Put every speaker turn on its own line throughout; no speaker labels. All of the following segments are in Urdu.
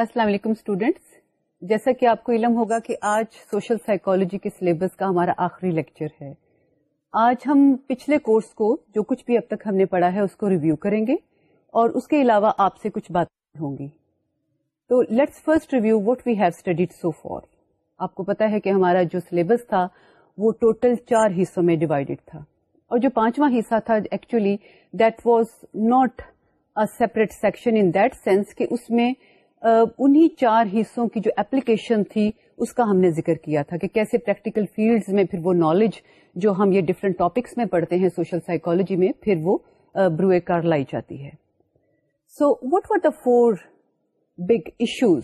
السلام علیکم اسٹوڈینٹس جیسا کہ آپ کو علم ہوگا کہ آج سوشل سائیکولوجی کے سلیبس کا ہمارا آخری لیکچر ہے آج ہم پچھلے کورس کو جو کچھ بھی اب تک ہم نے پڑھا ہے اس کو ریویو کریں گے اور اس کے علاوہ آپ سے کچھ باتیں ہوں گی تو let's first review what we have studied so far آپ کو پتا ہے کہ ہمارا جو سلیبس تھا وہ ٹوٹل چار حصوں میں ڈیوائڈیڈ تھا اور جو پانچواں حصہ تھا actually that was not a separate section in that sense کہ اس میں انہی چار حصوں کی جو اپلیکیشن تھی اس کا ہم نے ذکر کیا تھا کہ کیسے پریکٹیکل فیلڈز میں پھر وہ نالج جو ہم یہ ڈفرینٹ ٹاپکس میں پڑھتے ہیں سوشل سائیکولوجی میں پھر وہ کار لائی جاتی ہے so what were the four big issues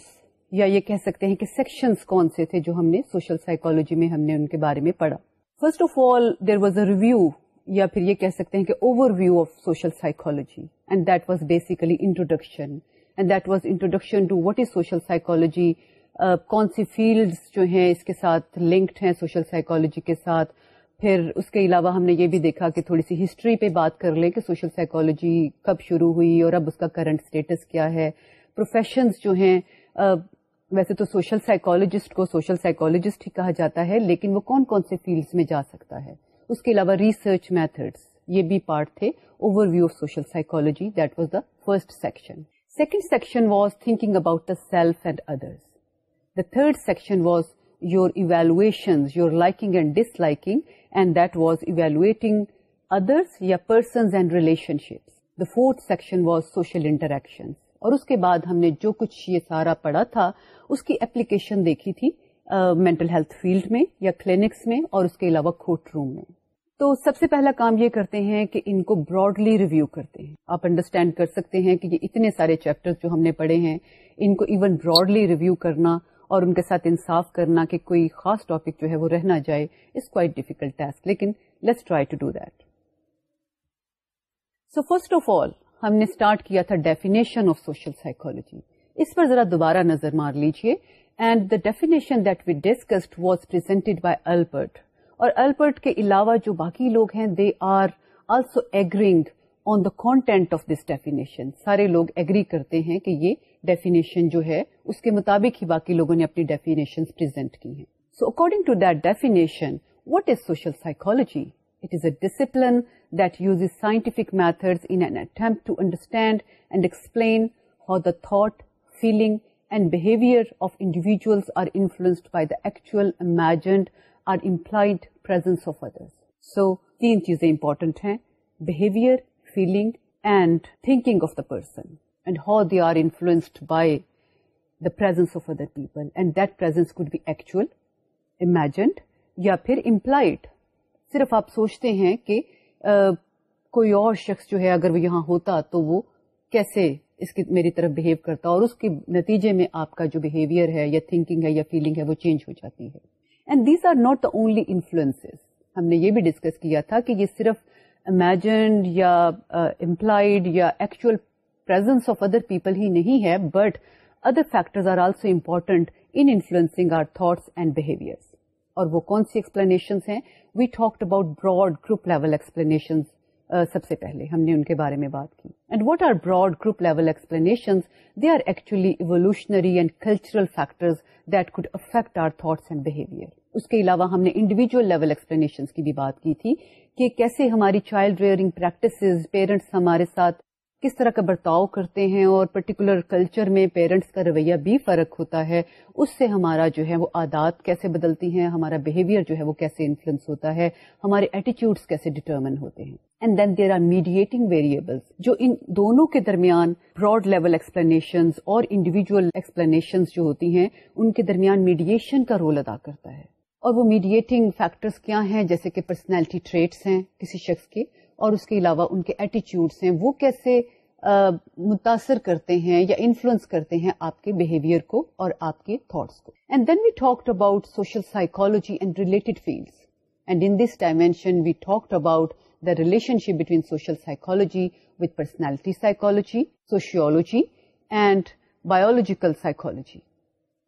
یا یہ کہہ سکتے ہیں کہ سیکشنز کون سے تھے جو ہم نے سوشل سائیکولوجی میں ہم نے ان کے بارے میں پڑھا first of all there was a review یا پھر یہ کہہ سکتے ہیں کہ overview of social psychology and that was basically introduction and that was introduction to what is social psychology کون سی فیلڈس جو ہیں اس کے ساتھ لنکڈ ہیں سوشل سائیکولوجی کے ساتھ پھر اس کے علاوہ ہم نے یہ بھی دیکھا کہ تھوڑی سی ہسٹری پہ بات کر لیں کہ سوشل سائیکولوجی کب شروع ہوئی اور اب اس کا کرنٹ اسٹیٹس کیا ہے پروفیشنز جو ہیں ویسے تو سوشل سائیکولوجسٹ کو سوشل سائیکولوجسٹ ہی کہا جاتا ہے لیکن وہ کون کون سے فیلڈس میں جا سکتا ہے اس کے علاوہ ریسرچ میتھڈس یہ بھی پارٹ تھے overview of social psychology that was the first section second section was thinking about self and other third section was your evolution your liking and disliking and that was evaluating others یا persons and relationships the fourth section was social interaction اور اس کے بعد ہم نے جو کچھ یہ سارا پڑھا تھا اس کی اپلیکیشن دیکھی تھی مینٹل ہیلتھ فیلڈ میں یا کلینکس میں اور اس کے علاوہ کھوٹ روم میں تو سب سے پہلا کام یہ کرتے ہیں کہ ان کو براڈلی ریویو کرتے ہیں آپ انڈرسٹینڈ کر سکتے ہیں کہ یہ اتنے سارے چیپٹر جو ہم نے پڑھے ہیں ان کو ایون براڈلی ریویو کرنا اور ان کے ساتھ انصاف کرنا کہ کوئی خاص ٹاپک جو ہے وہ رہنا جائے از کوائٹ ڈیفیکلٹ ٹاسک لیکن let's try to do that so first of all ہم نے اسٹارٹ کیا تھا ڈیفینیشن آف سوشل سائیکولوجی اس پر ذرا دوبارہ نظر مار لیجیے and the definition that we discussed was presented by Albert اور البرٹ کے علاوہ جو باقی لوگ ہیں they are also agreeing on the content of this definition سارے لوگ ایگری کرتے ہیں کہ یہ ڈیفینیشن جو ہے اس کے مطابق ہی باقی لوگوں نے اپنی ڈیفینیشن پرزینٹ کی ہیں so according to that definition what is social psychology it is a discipline that uses scientific method to understand and explain how the thought feeling and behaviour of individuals are influenced by actual imagined س ادرس سو تین چیزیں امپورٹینٹ ہیں behaviour feeling and thinking of the person and how they are influenced by the presence of other people and that presence could بھی ایکچوئل امیجنڈ یا پھر امپلائڈ صرف آپ سوچتے ہیں کہ کوئی اور شخص جو ہے اگر وہ یہاں ہوتا تو وہ کیسے اس کی میری طرف بہیو کرتا اور اس کے نتیجے میں آپ کا جو بہیویئر ہے یا تھنکنگ ہے یا فیلنگ ہے وہ چینج ہو جاتی ہے and these are not the only influence ہم نے یہ بھی ڈسکس کیا تھا کہ یہ صرف امیجنڈ یا امپلائڈ uh, یا actual presence of other people ہی نہیں ہے but other factors are also important influencing our thoughts and behaviours اور وہ کون سی ایکسپلینیشنس ہیں we talked about broad group level explanations سب سے پہلے ہم نے ان کے بارے میں بات کی and what are broad group level explanation they are actually evolutionary and cultural factors that could affect our thoughts and behaviour اس کے علاوہ ہم نے انڈیویجل لیول ایکسپلینیشن کی بھی بات کی تھی کہ کیسے ہماری چائلڈ ریئرنگ پریکٹسز پیرنٹس ہمارے ساتھ کس طرح کا برتاؤ کرتے ہیں اور پرٹیکولر کلچر میں پیرنٹس کا رویہ بھی فرق ہوتا ہے اس سے ہمارا جو ہے وہ عادات کیسے بدلتی ہیں ہمارا بہیویئر جو ہے وہ کیسے انفلوئنس ہوتا ہے ہمارے ایٹیچیوڈس کیسے ڈیٹرمن ہوتے ہیں and then there are mediating variables جو ان دونوں کے درمیان براڈ لیول ایکسپلینیشن اور انڈیویجل ایکسپلینیشن جو ہوتی ہیں ان کے درمیان میڈیشن کا رول ادا کرتا ہے اور وہ میڈیٹنگ فیکٹرس کیا ہیں جیسے کہ پرسنالٹی ٹریٹس ہیں کسی شخص کے اور اس کے علاوہ ان کے ایٹیچیوڈس ہیں وہ کیسے متاثر کرتے ہیں یا انفلوئنس کرتے ہیں آپ کے بہیویئر کو اور آپ کے تھاٹس کو and then we talked about social psychology and related fields and in this dimension we talked about the relationship between social psychology with personality psychology sociology and biological psychology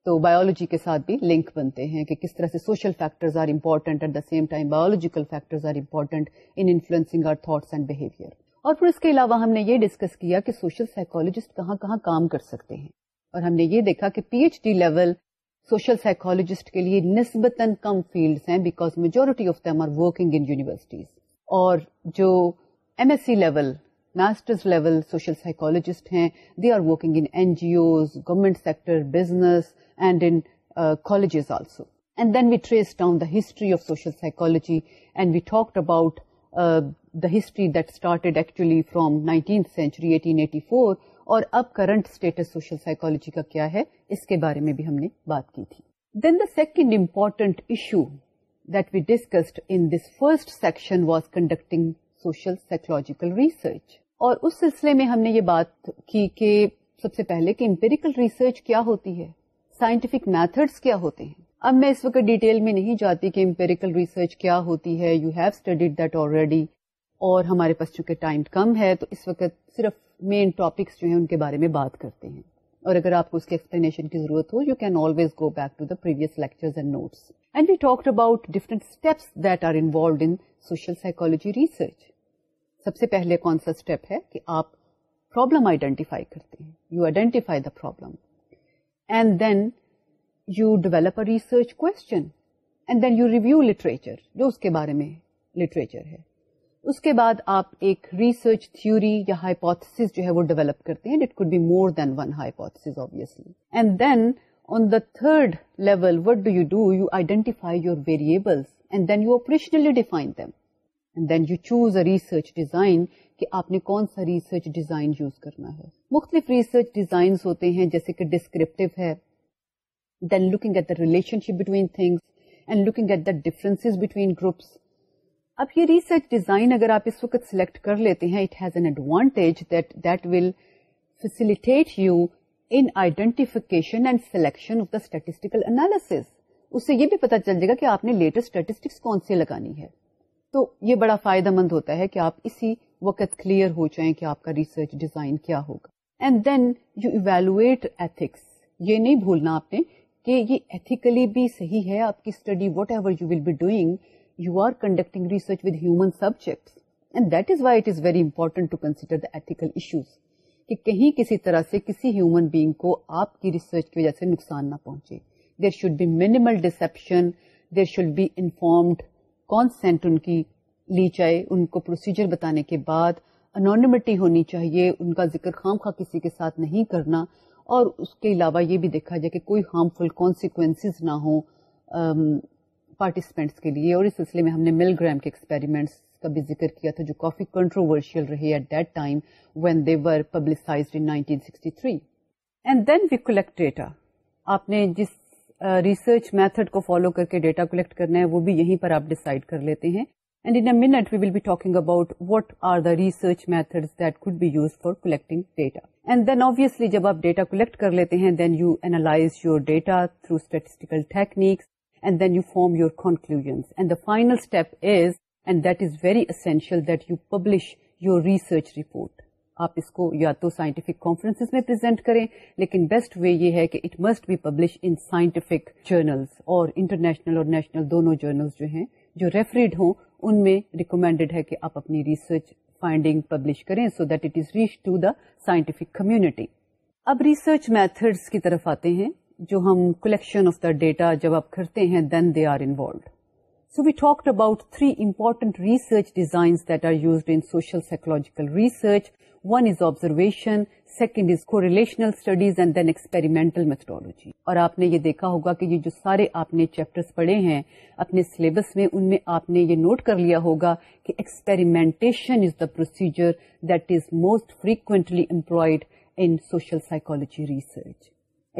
تو بایولوجی کے ساتھ بھی لنک بنتے ہیں کہ کس طرح سے social factors are important at the same time biological factors are important influencing our thoughts and behaviour اور پھر اس کے علاوہ ہم نے یہ ڈسکس کیا کہ سوشل سائیکولوجسٹ کہاں کہاں کام کر سکتے ہیں اور ہم نے یہ دیکھا کہ P H D level social psychologist کے لیے نسبتاً کم فیلڈس ہیں because majority of them are working in universities اور جو M S C level masters level social psychologist ہیں they are working in N G Os government sector business and also and then we trace on the history of social psychology and we talk about ہرچرین اور اب کرنٹ اسٹیٹس کا کیا ہے اس کے بارے میں بھی ہم نے بات کی تھی then the second important issue that we discussed in this first section was conducting social psychological research اور اس سلسلے میں ہم نے یہ بات کی کہ سب سے پہلے کہ امپیریکل ریسرچ کیا ہوتی ہے سائنٹیفک میتھڈس کیا ہوتے ہیں اب میں اس وقت ڈیٹیل میں نہیں جاتی کہ امپیریکل ریسرچ کیا ہوتی ہے you have studied that already اور ہمارے پاس چونکہ ٹائم کم ہے تو اس وقت صرف مین ٹاپکس جو ہیں ان کے بارے میں بات کرتے ہیں اور اگر آپ کو اس کے ایکسپلینیشن کی ضرورت ہو you can always go back to the previous lectures and notes and we talk about different steps that are involved in social psychology research سب سے پہلے کون سا اسٹیپ ہے کہ آپ پرابلم آئیڈینٹیفائی کرتے ہیں you identify the problem and then you develop a research question and then you review literature جو اس کے بارے میں لٹریچر ہے اس کے بعد آپ ایک ریسرچ تھیوری یا ہائیپوتھس جو ہے وہ ڈیولپ کرتے ہیں it could be more than one hypothesis obviously and then on the third level what do you do you identify your variables and then you operationally define them and then you choose a research design کہ آپ نے کون سا ریسرچ ڈیزائن یوز کرنا ہے مختلف ریسرچ ڈیزائنز ہوتے ہیں جیسے کہ ڈسکرپٹیو ہے then looking at the relationship between things and looking at the difference between groups اب یہ ریسرچ ڈیزائن اگر آپ اس وقت سلیکٹ کر لیتے ہیں it has an advantage that that will facilitate you in identification and selection of the statistical analysis اس سے یہ بھی پتا چل جائے گا کہ آپ نے لیٹسٹ اسٹیٹسٹکس کون سی لگانی ہے تو یہ بڑا فائدہ مند ہوتا ہے کہ آپ اسی وقت کلیئر ہو جائیں کہ آپ کا ریسرچ ڈیزائن کیا ہوگا and then you evaluate ethics یہ نہیں بھولنا آپ نے کہ یہ ایتھیکلی بھی صحیح ہے آپ کی study whatever you will be doing you are conducting research with human subject and that is why it is very important to consider the ethical issues کہ کہیں کسی طرح سے کسی ہیومن بینگ کو آپ کی ریسرچ کی وجہ سے نقصان نہ پہنچے there should be minimal deception there should be informed consent ان کی لی جائے ان کو پروسیجر بتانے کے بعد انونٹی ہونی چاہیے ان کا ذکر خام خواہ کسی کے ساتھ نہیں کرنا اور اس کے علاوہ یہ بھی دیکھا جائے کہ کوئی ہارمفل کانسیکوینس نہ ہوں پارٹیسپینٹس کے لیے اور اس سلسلے میں ہم نے مل گرام کے ایکسپیریمنٹس کا بھی ذکر کیا تھا جو کافی کنٹروورشیل رہے at that time when they were published in sixty three and then we collect data آپ نے جس ریسرچ میتھڈ کو فالو کر کے ڈیٹا کلیکٹ کرنا ہے وہ بھی یہیں پر آپ ڈیسائڈ کر لیتے ہیں and in minute we will be talking about what are the research method that could be use for collecting data and then obviously جب آپ ڈیٹا کلیکٹ کر لیتے ہیں then you analyse your data through statistical techniques and then you form your conclusion and the final step is and that is very essential that you publish your research report آپ اس کو یا تو سائنٹیفک کانفرنس میں پرزینٹ کریں لیکن بیسٹ وے یہ ہے کہ it must be publish in scientific journals اور انٹرنیشنل اور نیشنل دونوں جرنلس جو ہیں جو ریفریڈ ہوں ان میں ریکمینڈیڈ ہے کہ آپ اپنی ریسرچ فائنڈنگ پبلش کریں so that it is reach to the scientific community اب ریسرچ میتھڈس کی طرف آتے ہیں جو ہم کلیکشن آف دا ڈیٹا جب آپ کرتے ہیں then they are involved so we talk about three important research designs that are used in social psychological research one is observation second is correlational studies and then experimental methodology اور آپ نے یہ دیکھا ہوگا کہ یہ جو سارے آپ نے چیپٹر پڑھے ہیں اپنے سلیبس میں ان میں آپ نے یہ نوٹ کر لیا ہوگا کہ experimentation is the procedure that is most frequently employed in social psychology research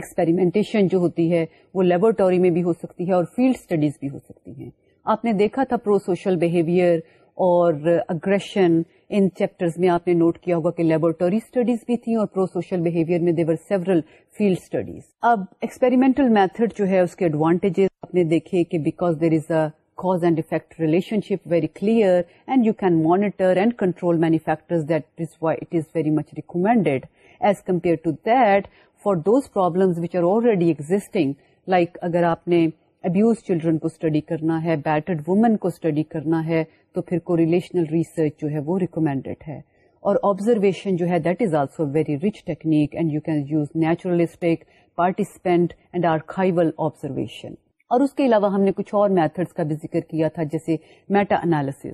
experimentation جو ہوتی ہے وہ لیبورٹری میں بھی ہو سکتی ہے اور فیلڈ اسٹڈیز بھی ہو سکتی ہیں آپ نے دیکھا تھا پرو سوشل بہیویئر اور اگریشن ان چیپٹرز میں آپ نے نوٹ کیا ہوگا کہ لیبورٹری اسٹڈیز بھی تھیں اور پرو سوشل بہیویئر میں دیور سیورل فیلڈ اسٹڈیز اب ایکسپیریمنٹل میتھڈ جو ہے اس کے ایڈوانٹیجز آپ نے دیکھے کہ because there is a cause and effect relationship very clear and you can monitor and control factors that is why it is very much recommended as compare to that for those problems which are already existing like اگر آپ نے ابیوز چلڈرن کو اسٹڈی کرنا ہے بیٹرڈ وومن کو اسٹڈی کرنا ہے تو پھر کو ریلیشنل ریسرچ جو ہے وہ ریکمینڈیڈ ہے اور آبزرویشن جو ہے that is also very technique and and you can use naturalistic participant observation اور اس کے علاوہ ہم نے کچھ اور میتھڈس کا بھی ذکر کیا تھا جیسے میٹا انالیس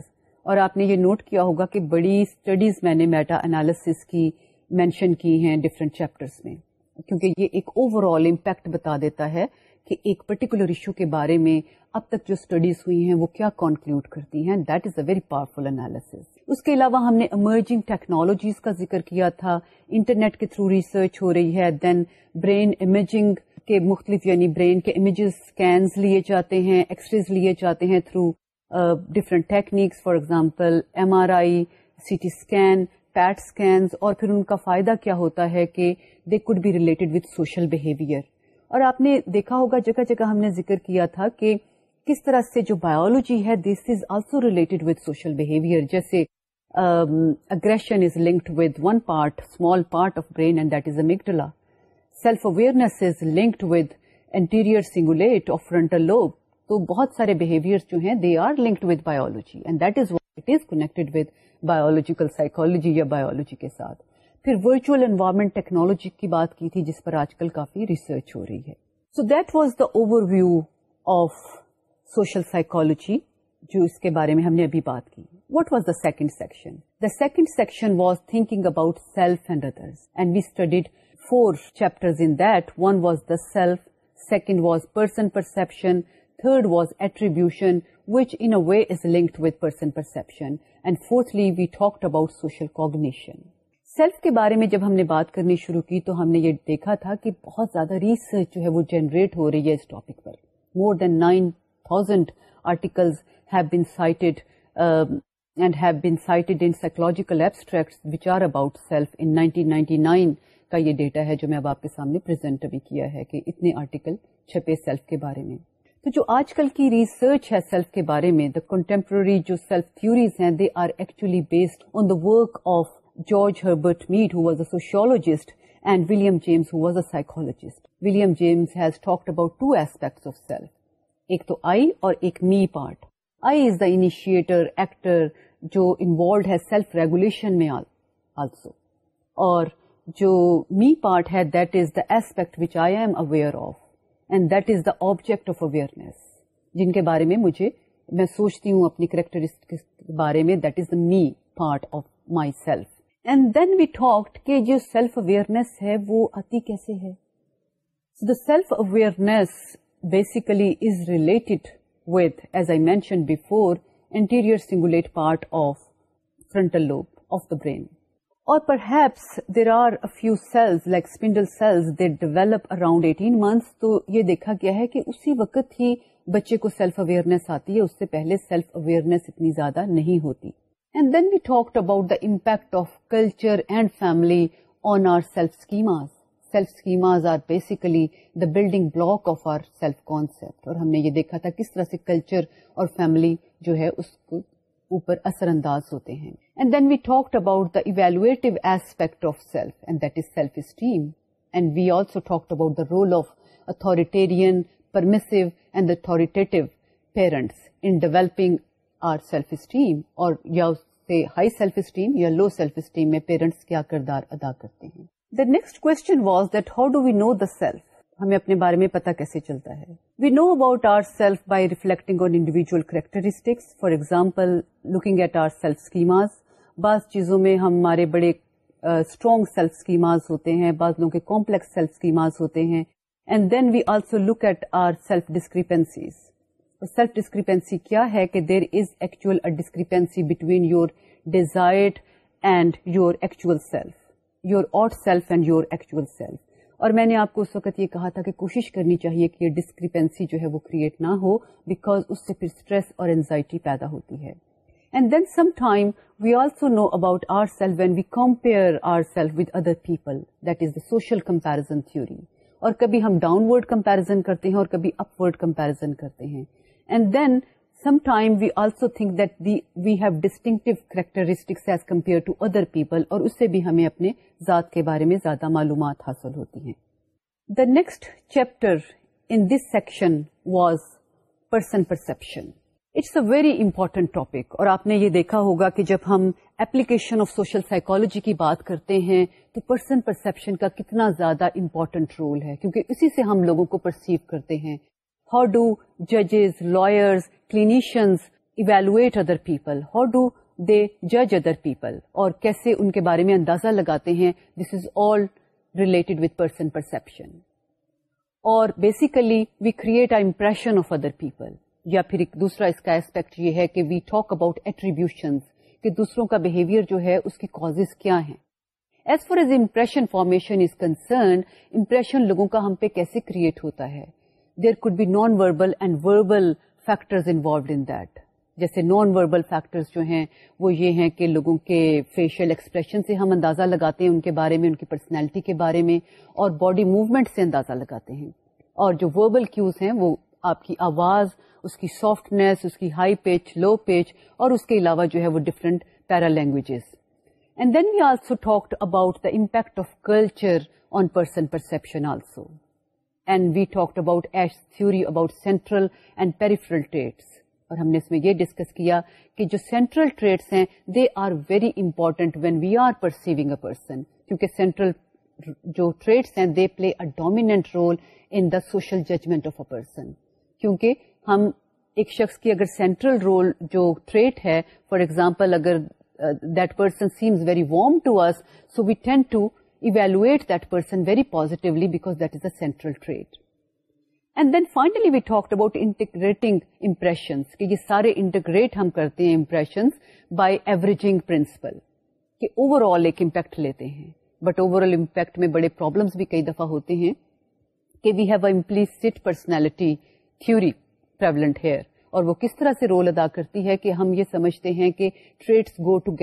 اور آپ نے یہ نوٹ کیا ہوگا کہ بڑی اسٹڈیز میں نے میٹا اینالس کی مینشن کی ہیں ڈفرینٹ چیپٹرس میں کیونکہ یہ ایک اوور آل امپیکٹ بتا دیتا ہے کہ ایک پرٹیکولر ایشو کے بارے میں اب تک جو اسٹڈیز ہوئی ہیں وہ کیا کنکلوڈ کرتی ہیں that is a very powerful analysis اس کے علاوہ ہم نے ایمرجنگ ٹیکنالوجیز کا ذکر کیا تھا انٹرنیٹ کے تھرو ریسرچ ہو رہی ہے دین برین امیجنگ کے مختلف یعنی برین کے امیجز اسکینز لیے جاتے ہیں ایکس ریز لیے جاتے ہیں through different techniques for example M R I C T scan PET scans اور پھر ان کا فائدہ کیا ہوتا ہے کہ they could be related with social behaviour اور آپ نے دیکھا ہوگا جگہ جگہ ہم نے ذکر کیا تھا کہ کس طرح سے جو بایولوجی ہے this is also related with social behaviour جیسے aggression is linked with one part small part of brain and that is amygdala self awareness is linked with anterior cingulate of frontal lobe تو بہت سارے بہیویئر جو ہیں they are linked with biology and that is what it is connected with biological psychology یا بایولوجی کے ساتھ پھر ورچوئل انوائرمنٹ ٹیکنالوجی کی بات کی تھی جس پر آج کل کافی ریسرچ ہو رہی ہے so that was the overview of social psychology جو اس کے بارے میں ہم نے ابھی بات کی what was the second section the second section was thinking about self and others and we studied four chapter was the self second was person perception third was attribution which in way is linked with person perception and fourthly we talk about social cognition self کے بارے میں جب ہم نے بات کرنی شروع کی تو ہم نے یہ دیکھا تھا کہ بہت زیادہ ریسرچ جو ہے وہ جنریٹ ہو رہی ہے اس ٹاپک پر more than nine thousand have have been been and in psychological abstract which are about self in nineteen کا یہ ڈیٹا ہے جو میں اب آپ کے سامنے پرزینٹ ابھی کیا ہے کہ اتنے آرٹیکل چھپے سیلف کے بارے میں تو جو آج کل کی ریسرچ ہے سیلف کے بارے میں دا کنٹمپرری جو سیلف تھیوریز ہیں they are actually based on the work of جج Herbert Mead who was a sociologist and William James who was a psychologist William James has talk about two aspects of self ایک تو آئی اور ایک می پارٹ آئی از داشیٹر ایکٹر جو انوالوڈ ہے سیلف ریگولیشن جو می پارٹ ہے aspect which I am aware of and that is the object of awareness جن کے بارے میں مجھے میں سوچتی ہوں اپنے کریکٹرسٹ بارے میں that is the me part of my self and then we talk کہ جو سیلف اویئرنیس ہے وہ آتی کیسے ہے the the self awareness basically is related as I mention before anterior cingulate part of of frontal lobe brain اور perhaps there are few cells like spindle cells they develop around eighteen months تو یہ دیکھا گیا ہے کہ اسی وقت ہی بچے کو سیلف اویئرنیس آتی ہے اس سے پہلے سیلف اویئرنیس اتنی زیادہ نہیں ہوتی and then we talk about the impact of culture and family on our self schemas self schemas the building block of our self concept اور ہم نے یہ دیکھا تھا کس طرح سے کلچر اور فیملی جو ہے اس کو اوپر اثر انداز ہوتے ہیں and then we talk about the evaluative aspect of self and that is self esteem and we also talk about the role of authoritarian permissive and authoritative parents in developing our self esteem اور یا اس سے ہائی سیلف اسٹیم یا لو سیلف اسٹیم میں پیرنٹس کیا کردار ادا کرتے ہیں the next was that how do we know the self ہمیں اپنے بارے میں پتا کیسے چلتا ہے we know about our self by reflecting on individual characteristics for example looking at our self schemas بعض چیزوں میں ہمارے بڑے اسٹرانگ سیلف اسکیماز ہوتے ہیں بعض لوگوں کے کمپلیکس سیلف اسکیماز ہوتے ہیں and then we also look at our self discrepancies self discrepancy کیا ہے کہ there is actual discrepancy between your desire and your actual self your ought self and your actual self اور میں نے آپ کو اس وقت یہ کہا تھا کہ کوشش کرنی چاہیے کہ یہ ڈسکریپینسی جو ہے وہ کریٹ نہ ہو بیکاز اس سے پھر اسٹریس اور اینزائٹی پیدا ہوتی ہے and then some time we we also know about our our self self when compare with other people that is the social comparison theory اور کبھی ہم ڈاؤن ورڈ کمپیرزن کرتے ہیں اور کبھی اپ ورڈ کمپیرزن کرتے ہیں and then sometime we also think that the we have distinctive characteristics as compare to other people اور اس سے بھی ہمیں اپنے ذات کے بارے میں زیادہ معلومات حاصل ہوتی ہیں the next chapter in this section was person perception it's a very important topic اور آپ نے یہ دیکھا ہوگا کہ جب ہم اپلیکیشن آف سوشل سائکولوجی کی بات کرتے ہیں تو پرسن پرسپشن کا کتنا زیادہ امپورٹنٹ رول ہے کیونکہ اسی سے ہم لوگوں کو پرسیو کرتے ہیں ہاؤ ججز لسینیشنز evaluate other people how do they جج ادر پیپل اور کیسے ان کے بارے میں اندازہ لگاتے ہیں دس از آل ریلیٹ وسن پرسپشن اور basically we create impression of other people یا پھر ایک دوسرا اس کا ایسپیکٹ یہ ہے کہ وی ٹاک اباؤٹ ایٹریبیوشن کہ دوسروں کا بہیویئر جو ہے اس کی کاز کیا ہیں as far as impression formation is concern impression لوگوں کا ہم پہ کیسے کریٹ ہوتا ہے there could be non verbal and verbal factors involved in جیسے نان وربل فیکٹرز جو ہیں وہ یہ ہیں کہ لوگوں کے فیشیل ایکسپریشن سے ہم اندازہ لگاتے ہیں ان کے بارے میں ان کی پرسنالٹی کے بارے میں اور باڈی موومینٹ سے اندازہ لگاتے ہیں اور جو وربل کیوز ہیں وہ آپ کی آواز اس کی سافٹنیس اس کی ہائی پیچ لو پیچ اور اس کے علاوہ جو ہے وہ different para languages and then we also talked about the impact of culture on person perception also and we talked about ایش تھوڑی about central and peripheral traits اور ہم نے اس میں یہ ڈسکس کیا کہ جو سینٹرل ٹریٹس ہیں they are very important when we are perceiving a person کیونکہ سینٹرل جو ٹریٹس ہیں they play a dominant role in the social judgment of a person کیونکہ ہم ایک شخص کی اگر سینٹرل رول جو ٹریٹ ہے فار ایگزامپل اگر that person seems very warm to us so we tend to evaluate that person very positively because central trait and then finally we talk یہ سارے انٹیگریٹ ہم کرتے ہیں بٹ اوور آل امپیکٹ میں بڑے پرابلمس بھی کئی دفعہ ہوتے ہیں کہ وی theory پرسنالٹی here. اور وہ کس طرح سے رول ادا کرتی ہے کہ ہم یہ سمجھتے ہیں کہ traits go if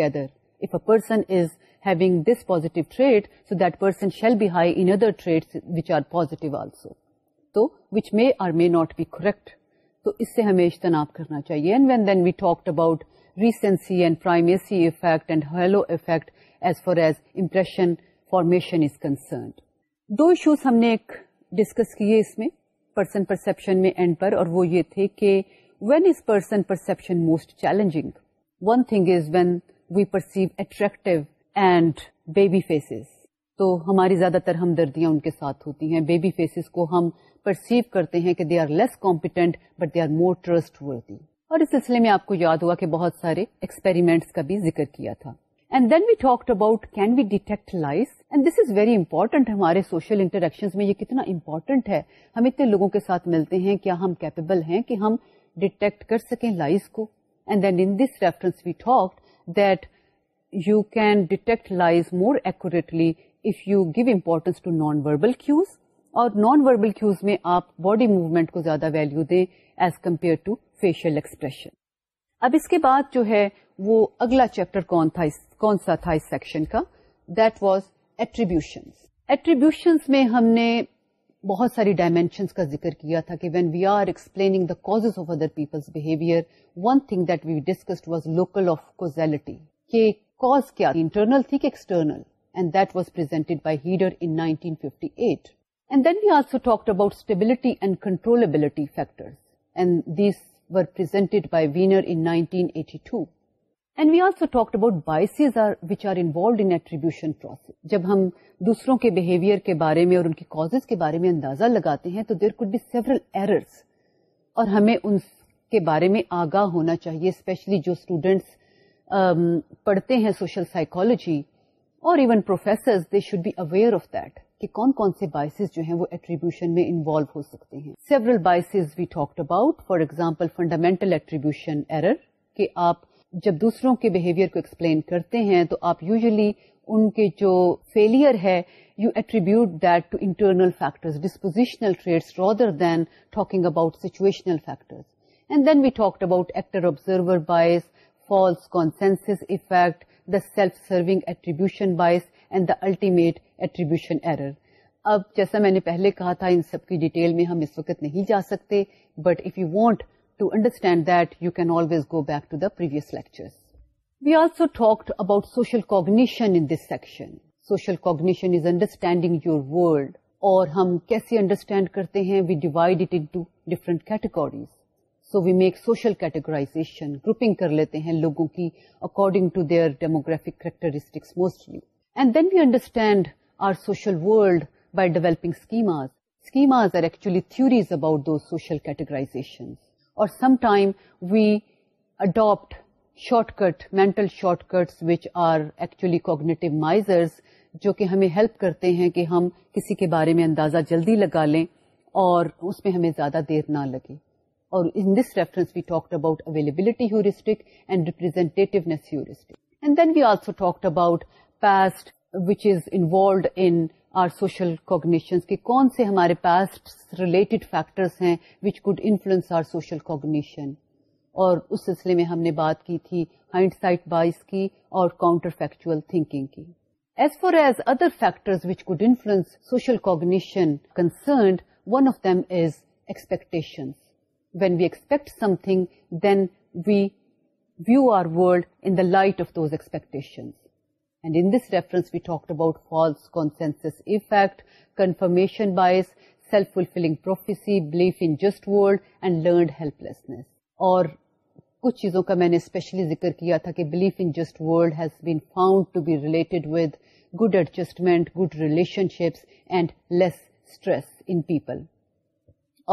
a person is ہیوگ this positive trait so that person shall be high اندر trait which are positive also تو which may are may not be correct تو اس سے ہمیش تناب کرنا چاہیے and when then we talk about recency and primacy effect and halo effect as far as impression formation is concerned do issues ہم نے ایک ڈسکس کیے اس میں پرسن پرسپشن میں اینڈ پر اور وہ یہ تھے کہ when is person perception most challenging one thing is when we perceive attractive and baby faces تو ہماری زیادہ تر ہمدردیاں ان کے ساتھ ہوتی ہیں بیبی فیسز کو ہم پرسیو کرتے ہیں کہ they are less competent but they are more trustworthy اور اس سلسلے میں آپ کو یاد ہوا کہ بہت سارے ایکسپیریمنٹس کا بھی ذکر کیا تھا and then we talk about can we detect lies and this is very important ہمارے سوشل انٹریکشن میں یہ کتنا امپورٹنٹ ہے ہم اتنے لوگوں کے ساتھ ملتے ہیں کیا ہم کیپیبل ہیں کہ ہم ڈیٹیکٹ کر سکیں لائز کو and then in this reference we talk that you can detect lies more actually if you give importance to non verbal cues اور نان وربل کیوز میں آپ باڈی موومنٹ کو زیادہ ویلو دیں as compare to facial expression اب اس کے بعد جو ہے وہ اگلا چیپٹر کون تھا کون سا تھا اس سیکشن کا دیٹ واز ایٹریبیوشن ایٹریبیوشنس میں ہم نے بہت ساری ڈائمینشنس کا ذکر کیا تھا کہ when we are explaining the cause of other people's behaviour one thing that we discussed was local of causality کہ کیا تھی انٹرنل کہ external and and that was then we also about stability جب ہم دوسروں کے بہیویئر کے بارے میں اور ان کی causes کے بارے میں اندازہ لگاتے ہیں تو دیر کوڈ بی سیورس اور ہمیں ان کے بارے میں آگاہ ہونا چاہیے اسپیشلی جو اسٹوڈینٹس Um, پڑھتے ہیں سوشل سائیکولوجی اور even professor they should be aware of that کہ کون کون سے بائسز جو ہیں وہ ایٹریبیوشن میں انوالو ہو سکتے ہیں several biases we talk about for example fundamental attribution error کہ آپ جب دوسروں کے بہیویئر کو ایکسپلین کرتے ہیں تو آپ یوزلی ان کے جو فیلئر ہے you attribute that to internal factor dispositional traits rather than talking about situational factor we talk about actor observer bias false consensus effect the self serving attribution bias and the ultimate attribution error اب جیسا میں نے پہلے کہا تھا ان سب کی ڈیٹیل میں ہم اس وقت نہیں جا سکتے but if you want to understand that you can always go back to the previous lecture we also talked about social cognition in this section social cognition is understanding your world اور ہم کیسے انڈرسٹینڈ کرتے ہیں we divide into different categories so we make social categorization grouping کر لیتے ہیں لوگوں کی according to their demographic characteristics mostly and then we understand our social world by developing schemas schemas are actually about social categorization اور some time we adapt shortcut mental shortcuts which are actually cognitive misers جو کہ ہمیں ہیلپ کرتے ہیں کہ ہم کسی کے بارے میں اندازہ جلدی لگا لیں اور اس میں ہمیں زیادہ دیر نہ لگے or in this reference we talked about availability heuristic and representativeness heuristic. And then we also talked about past which is involved in our social cognitions. Ki kaun se humare past related factors hain which could influence our social cognition. اور اس سلسلے میں ہم نے بات کی تھی ہائنڈ سائٹ بائس کی اور کاؤنٹر فیکچوئل تھنکنگ کی as far as other factors which could influence social cognition concerned one of them is expectations when we expect something then we view our world in light of those expectation we talk about false consensus effect confirmation bias self fulfilling prophecy belief in just world and learned helpless اور کچھ چیزوں کا میں نے اسپیشلی ذکر کیا تھا کہ belief in just world has bad to be related with good adjustment good relationships and less stress in people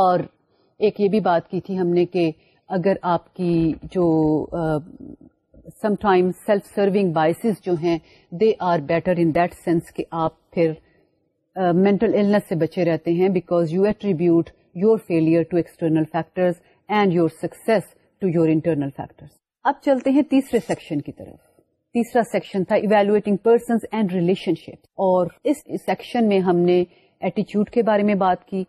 اور ایک یہ بھی بات کی تھی ہم نے کہ اگر آپ کی جو some time self serving biases جو ہیں they are better in that sense کہ آپ پھر مینٹل النس سے بچے رہتے ہیں because you attribute your failure to external factors and your success to your internal factors اب چلتے ہیں تیسرے سیکشن کی طرف تیسرا سیکشن تھا evaluating persons and relationship اور اس سیکشن میں ہم نے ایٹیچیوڈ کے بارے میں بات کی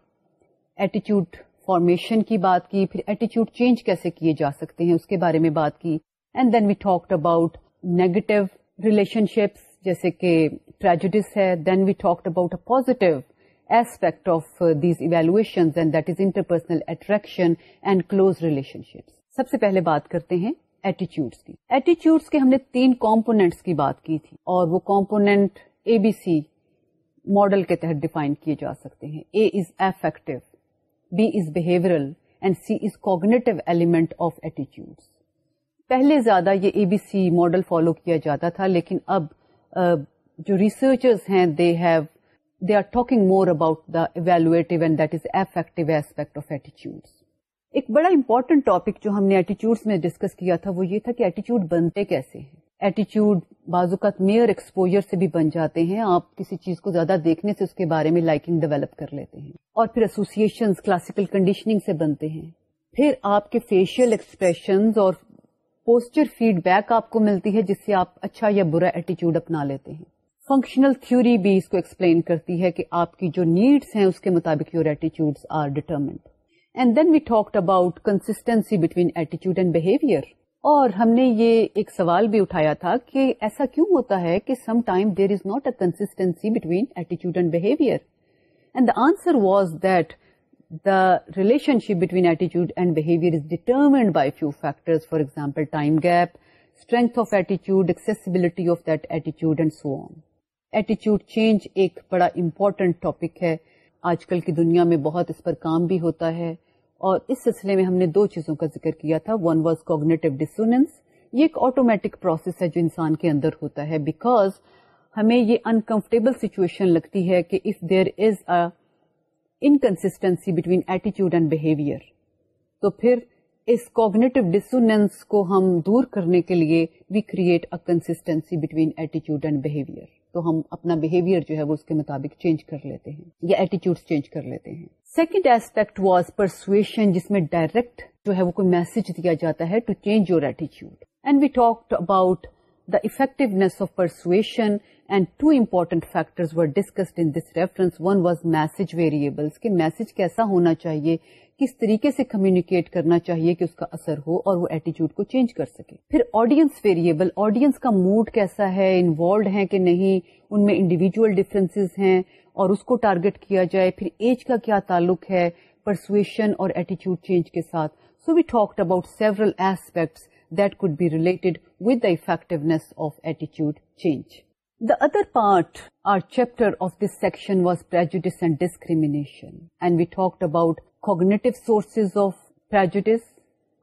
ایٹیچیوڈ فارمیشن کی بات کی پھر ایٹیچیوڈ چینج کیسے کیے جا سکتے ہیں اس کے بارے میں بات کی and then we talk about negative relationships جیسے کہ ٹریجڈیز ہے then we talk about a positive aspect of these evolution personal attraction and close relationships سب سے پہلے بات کرتے ہیں ایٹیچیوڈس کی ایٹیچیوڈس کے ہم نے تین کمپونیٹس کی بات کی تھی اور وہ component A B C model کے تحت ڈیفائن کیے جا سکتے ہیں A is affective B is behavioural and C is cognitive element of eighty پہلے زیادہ یہ A B C model follow کیا جاتا تھا لیکن اب uh, جو ریسرچرز ہیں they have they are talking more about the evaluative and that is affective aspect of ایٹیچیوڈ ایک بڑا امپورٹنٹ ٹاپک جو ہم نے ایٹیچیوڈ میں ڈسکس کیا تھا وہ یہ تھا کہ ایٹیچیوڈ بنتے کیسے ہیں ایٹیچیوڈ بعض اوقات میئر ایکسپوجر سے بھی بن جاتے ہیں آپ کسی چیز کو زیادہ دیکھنے سے اس کے بارے میں لائکنگ ڈیولپ کر لیتے ہیں اور پھر ایسوسیشن کلاسیکل کنڈیشننگ سے بنتے ہیں پھر آپ کے فیشیل ایکسپریشن اور پوسچر فیڈ بیک آپ کو ملتی ہے جس سے آپ اچھا یا برا ایٹیچیوڈ اپنا لیتے ہیں فنکشنل تھوری بھی اس کو ایکسپلین کرتی ہے کہ آپ کی جو نیڈس ہیں اس کے مطابق your ایٹیچیوڈ are determinant and then we talk about consistency between ایٹیچیوڈ اینڈ بہیویئر اور ہم نے یہ ایک سوال بھی اٹھایا تھا کہ ایسا کیوں ہوتا ہے کہ some time there is not a consistency between ایٹیچیوڈ and behaviour and the answer was that the relationship between ایٹیچیوڈ and behaviour is determined by few for example time gap strength of ایٹیچیوڈ accessibility of that ایٹیچیوڈ and so on ایٹیچیوڈ change ایک بڑا امپورٹینٹ ٹاپک ہے آج کل کی دنیا میں بہت اس پر کام بھی ہوتا ہے اور اس سلسلے میں ہم نے دو چیزوں کا ذکر کیا تھا ون واز کوگنیٹو ڈسونس یہ ایک آٹومیٹک پروسیس ہے جو انسان کے اندر ہوتا ہے بیکاز ہمیں یہ انکمفرٹیبل سچویشن لگتی ہے کہ if there is a inconsistency between ایٹیچیوڈ اینڈ بہیویئر تو پھر اس کوگنیٹو ڈسونس کو ہم دور کرنے کے لیے we create a consistency between ایٹیچیوڈ اینڈ بہیویئر تو ہم اپنا بہیویئر جو ہے وہ اس کے مطابق چینج کر لیتے ہیں یا ایٹیچیوڈ چینج کر لیتے ہیں سیکنڈ ایسپیکٹ واز پرسویشن جس میں ڈائریکٹ جو ہے وہ کوئی میسج دیا جاتا ہے ٹو چینج یور ایٹیچیوڈ and we talk about the effectiveness of persuasion and two important factor discussed in this reference one was message variables کہ میسج کیسا ہونا چاہیے کس طریقے سے کمیونیکیٹ کرنا چاہیے کہ اس کا اثر ہو اور وہ ایٹیچیوڈ کو چینج کر سکے پھر آڈینس ویریبل آڈینس کا موڈ کیسا ہے انوالوڈ ہے کہ نہیں ان میں انڈیویجل ڈفرینس ہیں اور اس کو ٹارگیٹ کیا جائے پھر ایج کا کیا تعلق ہے پرسویشن اور ایٹیچیوڈ چینج کے ساتھ so we talk about several aspects that could be related with the effectiveness of ایٹیچیوڈ change the other part or chapter of this section was prejudice and discrimination and we talk about cognitive sources of آفیٹس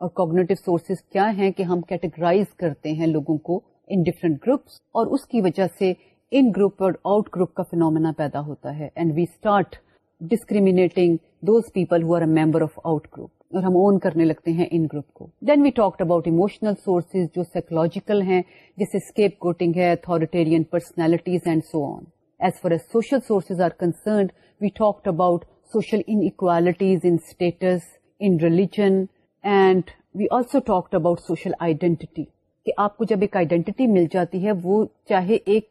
اور کوگنیٹو سورسز کیا ہیں کہ ہم کیٹیگرائز کرتے ہیں لوگوں کو ان ڈفرنٹ گروپس اور اس کی وجہ سے ان گروپ اور آؤٹ گروپ کا فینومنا پیدا ہوتا ہے and we start those people who are a member of out group اور ہم اون کرنے لگتے ہیں ان گروپ کو دین وی اباؤٹ سورسز جو سائیکولوجیکل ہیں جیسے اسکیپ گوٹنگ ہے authoritarian personalities and so on as far as social sources are concerned we talk about social inequalities status in religion and we also talk about social identity کہ آپ کو جب ایک آئیڈینٹی مل جاتی ہے وہ چاہے ایک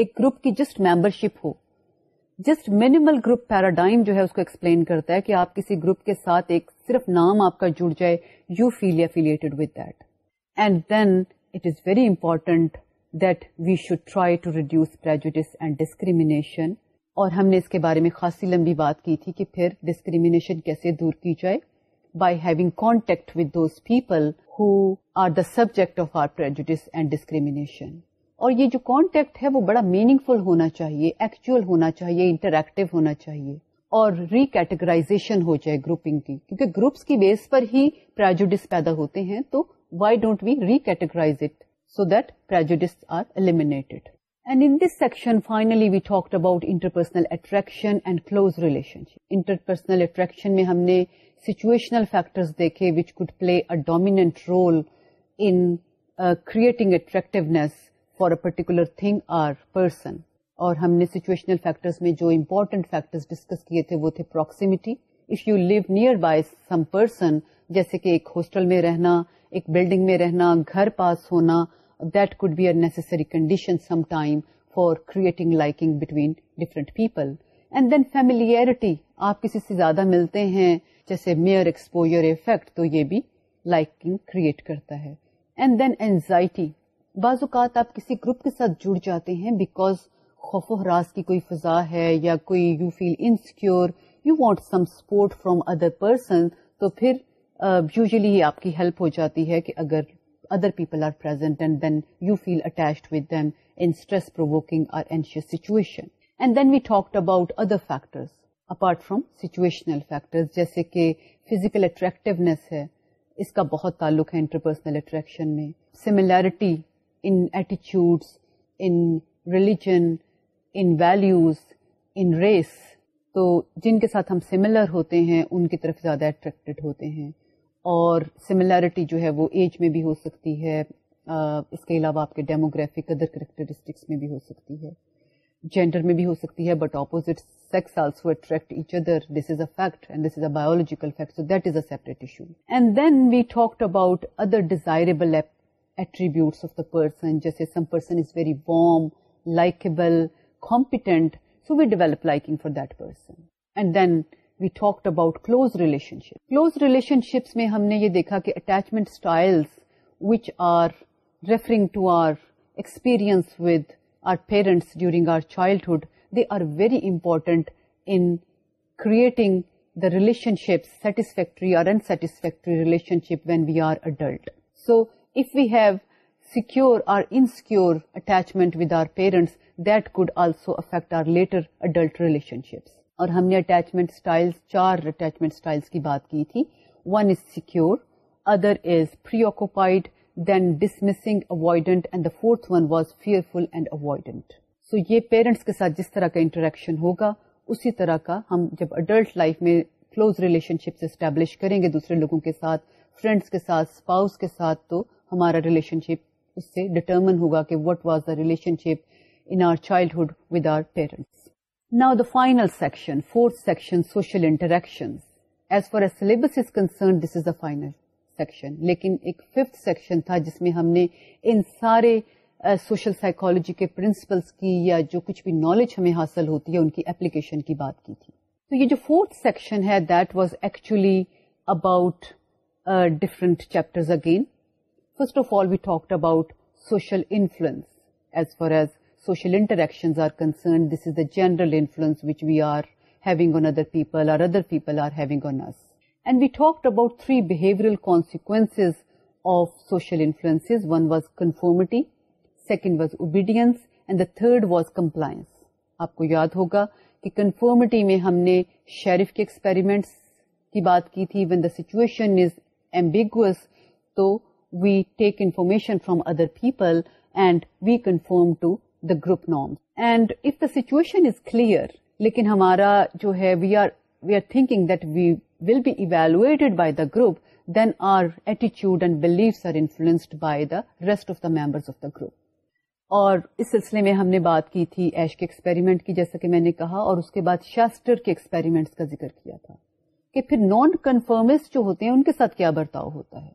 ایک گروپ کی جسٹ ممبر شپ ہو جسٹ مینیمل گروپ پیراڈائم جو ہے اس کو ایکسپلین کرتا ہے کہ آپ کسی گروپ کے ساتھ ایک صرف نام آپ کا جڑ جائے you feel with that and then it is very important that we should try to reduce and discrimination اور ہم نے اس کے بارے میں خاصی لمبی بات کی تھی کہ پھر ڈسکریمنیشن کیسے دور کی جائے by having contact with those people who are the subject of our prejudice and discrimination اور یہ جو کانٹیکٹ ہے وہ بڑا میننگ فل ہونا چاہیے ایکچوئل ہونا چاہیے انٹریکٹو ہونا چاہیے اور ری کیٹیگرائزیشن ہو جائے گروپنگ کی کیونکہ گروپس کی بیس پر ہی پراجوڈ پیدا ہوتے ہیں تو why don't we recategorize it so that are purse section finally we talk about انٹرپرسنلشن and close relationship interpersonal attraction میں ہم نے situational فیکٹر دیکھے could could play a dominant role in creating attractiveness for a particular thing or person اور ہم نے سچویشنل فیکٹرز میں جو امپورٹنٹ فیکٹرز ڈسکس کیے تھے وہ تھے if you live near by some person جیسے کہ ایک ہاسٹل میں رہنا ایک بلڈنگ میں رہنا گھر پاس ہونا that could be condition some time for creating liking between different people and then familiarity آپ کسی سے زیادہ ملتے ہیں جیسے میئر ایکسپوجر افیکٹ تو یہ بھی لائکنگ کریٹ کرتا ہے اینڈ دین اینزائٹی بعض اوقات آپ کسی گروپ کے ساتھ جڑ جاتے ہیں بیکاز خوف و حراس کی کوئی فضا ہے یا کوئی you feel insecure you want some support from other person تو پھر یوزلی آپ کی ہیلپ ہو جاتی ہے کہ اگر other people are present and then you feel attached with in our provoking situation and then we talk about other factors apart from situational factors جیسے کہ فزیکل اٹریکٹیونیس ہے اس کا بہت تعلق ہے انٹرپرسنل اٹریکشن میں similarity in attitudes, in religion in values, in race تو جن کے ساتھ ہم سملر ہوتے ہیں ان کی طرف زیادہ اٹریکٹڈ ہوتے ہیں اور سملیرٹی جو ہے وہ ایج میں بھی ہو سکتی ہے اس کے علاوہ آپ کے ڈیموگرافک ادر کریکٹرسٹکس میں بھی ہو سکتی ہے جینڈر میں بھی ہو سکتی ہے but opposite sex also attract each other this is a fact and this is a biological fact so that is a separate issue and then we talked about other desirable attributes جیسے ہم نے یہ دیکھا کہ attachment which are referring to our experience with our parents during our childhood they are very important creating the relationship satisfactory اور unsatisfactory relationship when we are adult so if we have secure or insecure attachment with our parents that could also affect our later adult relationships اور ہم نے اٹیچمنٹ اسٹائل چار اٹیچمنٹ اسٹائلس کی بات کی تھی one is secure other is preoccupied then dismissing avoidant and the fourth one was fearful and avoidant so یہ پیرنٹس کے ساتھ جس طرح کا انٹریکشن ہوگا اسی طرح کا ہم جب اڈلٹ لائف میں کلوز ریلیشن شپس اسٹیبلش کریں گے دوسرے لوگوں کے ساتھ فرینڈس کے ساتھ اسپاؤس کے ساتھ تو ہمارا ریلیشن شپ اس سے ڈٹرمن ہوگا کہ what was the relationship in our childhood with our parents now the final section fourth section social interaction as far a syllabus is concern this is the final section لیکن ایک ففتھ سیکشن تھا جس میں ہم نے ان سارے سوشل uh, سائیکولوجی کے پرنسپلس کی یا جو کچھ بھی نالج ہمیں حاصل ہوتی ہے ان کی اپلیکیشن کی بات کی تھی تو یہ جو فورتھ سیکشن ہے that was actually about different chapter again first of all we talk about social influence as far as social interaction general influence we are having on other people people argue we talk about three behavioral consequence of social influence one was conformity second was obedience and the third was compliance آپ کو یاد ہوگا کہ کنفارمٹی میں ہم نے شیریف کے ایکسپیریمنٹ کی بات کی تھی when the situation is ambiguous تو we take information from other people and we conform to the group norm and if the situation is clear لیکن ہمارا جو ہے گروپ دین آر ایٹیچیوڈ and beliefs are influenced by the rest of the members of the group اور اس سلسلے میں ہم نے بات کی تھی ایش کے ایکسپیریمنٹ کی جیسا کہ میں نے کہا اور اس کے بعد شاسٹر کے ایکسپیریمنٹس کا ذکر کیا تھا کہ پھر نان کنفرمسٹ جو ہوتے ہیں ان کے ساتھ کیا برتاؤ ہوتا ہے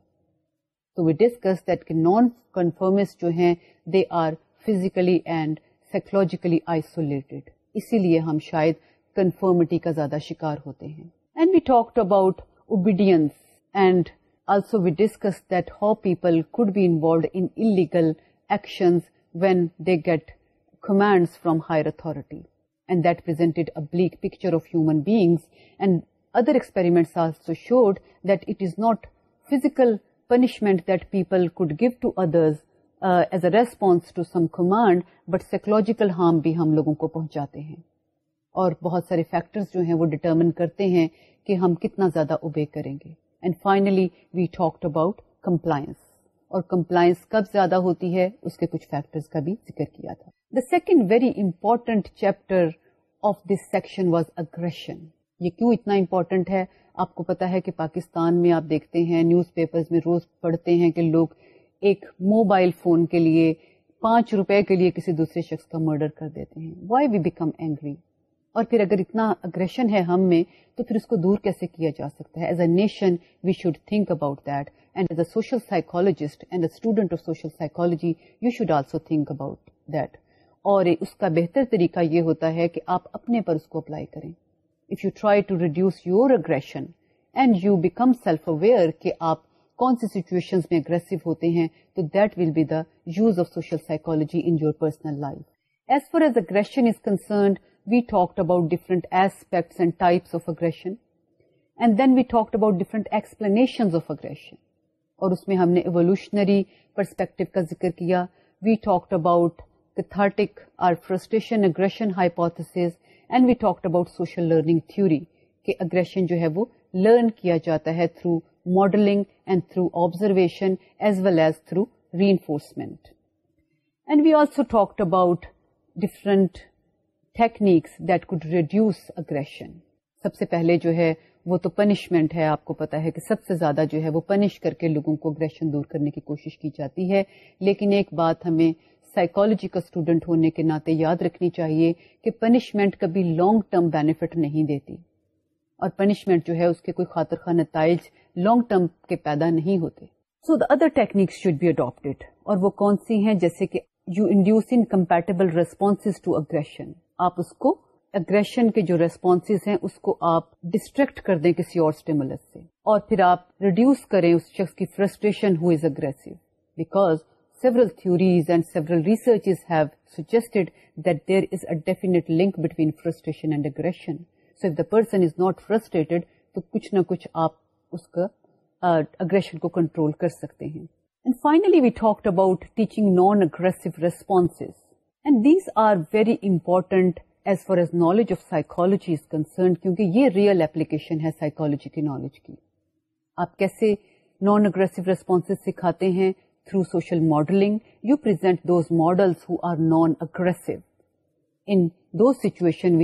تو وی ڈسکس دیٹ کہ نان کنفرمسٹ جو ہیں they are physically and psychologically isolated اسی لیے ہم شاید کنفرمٹی کا زیادہ شکار ہوتے ہیں and we talked about obedience and also we discuss that how people could be involved in illegal actions when they get commands from higher authority and that presented a bleak picture of human beings and other experiments also showed that it is not physical punishment that people could give to others uh, as a response to some command but psychological harm bhi hum logon ko pahunchate hain aur bahut sare factors jo hain wo determine karte hain ki hum kitna zyada obey karenge and finally we talked about compliance اور کمپلائنس کب زیادہ ہوتی ہے اس کے کچھ فیکٹرز کا بھی ذکر کیا تھا the second very important chapter of this section was aggression یہ کیوں اتنا امپورٹنٹ ہے آپ کو پتا ہے کہ پاکستان میں آپ دیکھتے ہیں نیوز پیپرز میں روز پڑھتے ہیں کہ لوگ ایک موبائل فون کے لیے پانچ روپے کے لیے کسی دوسرے شخص کا مرڈر کر دیتے ہیں وائی وی بیکم اینگری اور پھر اگر اتنا اگریشن ہے ہم میں تو پھر اس کو دور کیسے کیا جا سکتا ہے as a nation we should think about that and as a social psychologist and a student of social psychology you should also think about that اور اس کا بہتر طریقہ یہ ہوتا ہے کہ آپ اپنے پر اس کو اپلائی کریں آپ کون سی سیچویشن ہوتے ہیں تو that will be the use of social psychology in social life as far as اگریشنڈ we talk about different aspects and types about different explanations اور اس میں ہم نے ایولیوشنری پرسپیکٹو کا ذکر کیا we talk about frustration aggression hypothesis and we talked about social learning theory کہ اگریشن جو ہے وہ لرن کیا جاتا ہے through modelling and through observation as well as through reinforcement and we also talked about different techniques that could reduce aggression سب سے پہلے جو ہے وہ تو پنشمنٹ ہے آپ کو پتا ہے کہ سب سے زیادہ جو ہے وہ پنش کر کے لوگوں کو اگریشن دور کرنے کی کوشش کی جاتی ہے لیکن ایک بات ہمیں سائیکالوجی کا اسٹوڈنٹ ہونے کے ناطے یاد رکھنی چاہیے کہ پنشمنٹ کبھی لانگ ٹرم بینیفٹ نہیں دیتی اور پنشمنٹ جو ہے اس کے کوئی خاطر خواہ نتائج لانگ ٹرم کے پیدا نہیں ہوتے سو دا ادر ٹیکنیکس اور وہ کون سی ہیں جیسے کہ you induce in compatible response to aggression آپ اس کو اگریشن کے جو ریسپونس ہیں اس کو آپ ڈسٹریکٹ کر دیں کسی اور اسٹیمولس سے اور پھر آپ ریڈیوس کریں اس شخص کی frustration who is aggressive because several their frustration so the person is not first تو کچھ نہ کچھ finally we talk about teaching non aggressive response and these are very important as far as knowledge of psychology is concerned کیونکہ یہ ریئل ایپلیکیشن ہے سائیکولوجی کی نالج کی آپ کیسے نان اگریس ریسپانس سکھاتے ہیں تھرو سوشل ماڈلنگ یو پر model who are non aggressive سیچویشنگ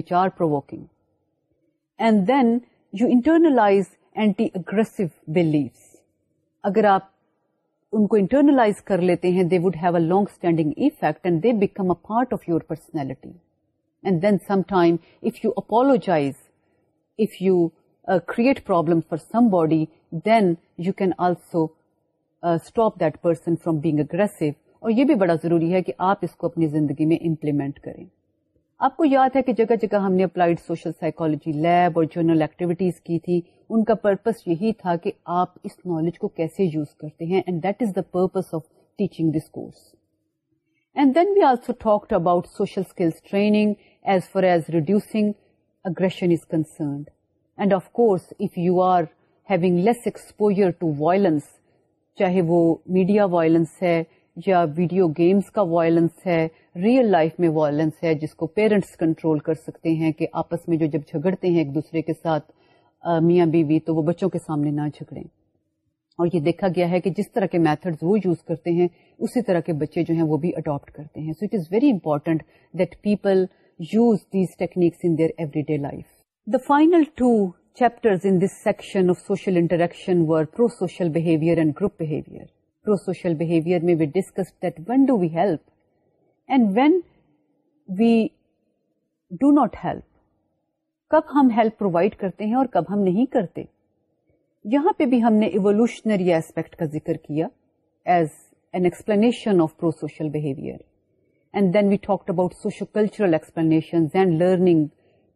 and then you internalize anti aggress belief اگر آپ ان کو انٹرنلائز کر لیتے ہیں they would have a long standing effect and they become a part of your personality and then some time if you apologize if you create problem for somebody then you can also stop that person from being aggressive اور یہ بھی بڑا ضروری ہے کہ آپ اس کو اپنی زندگی میں امپلیمنٹ کریں آپ کو یاد ہے کہ جگہ جگہ ہم نے اپلائیڈ سوشل سائیکالوجی لیب اور جرنل ایکٹیویٹیز کی تھی ان کا پرپز یہی تھا کہ آپ اس نالج کو کیسے یوز کرتے ہیں and that is the purpose of teaching this course and then we also talked about social skills training as far as reducing aggression is concerned and of course if you are having less exposure to violence چاہے وہ میڈیا وائلنس ہے یا ویڈیو گیمز کا وائلنس ہے ریئل لائف میں وائلنس ہے جس کو پیرنٹس کنٹرول کر سکتے ہیں کہ آپس میں جو جب جھگڑتے ہیں ایک دوسرے کے ساتھ میاں بیوی تو وہ بچوں کے سامنے نہ جھگڑیں اور یہ دیکھا گیا ہے کہ جس طرح کے میتھڈز وہ یوز کرتے ہیں اسی طرح کے بچے جو ہیں وہ بھی اڈاپٹ کرتے ہیں so it is very important that people use these techniques in their everyday life the final two chapters of social interaction were pro social behaviour میں we discuss that when do we help and when we do not help کب ہم ہیلپ پرووائڈ کرتے ہیں اور کب ہم نہیں کرتے یہاں پہ بھی ہم نے ایولیوشنری ایسپیکٹ کا ذکر کیا as an explanation of pro social behaviour and then we talk about socio cultural explanation and learning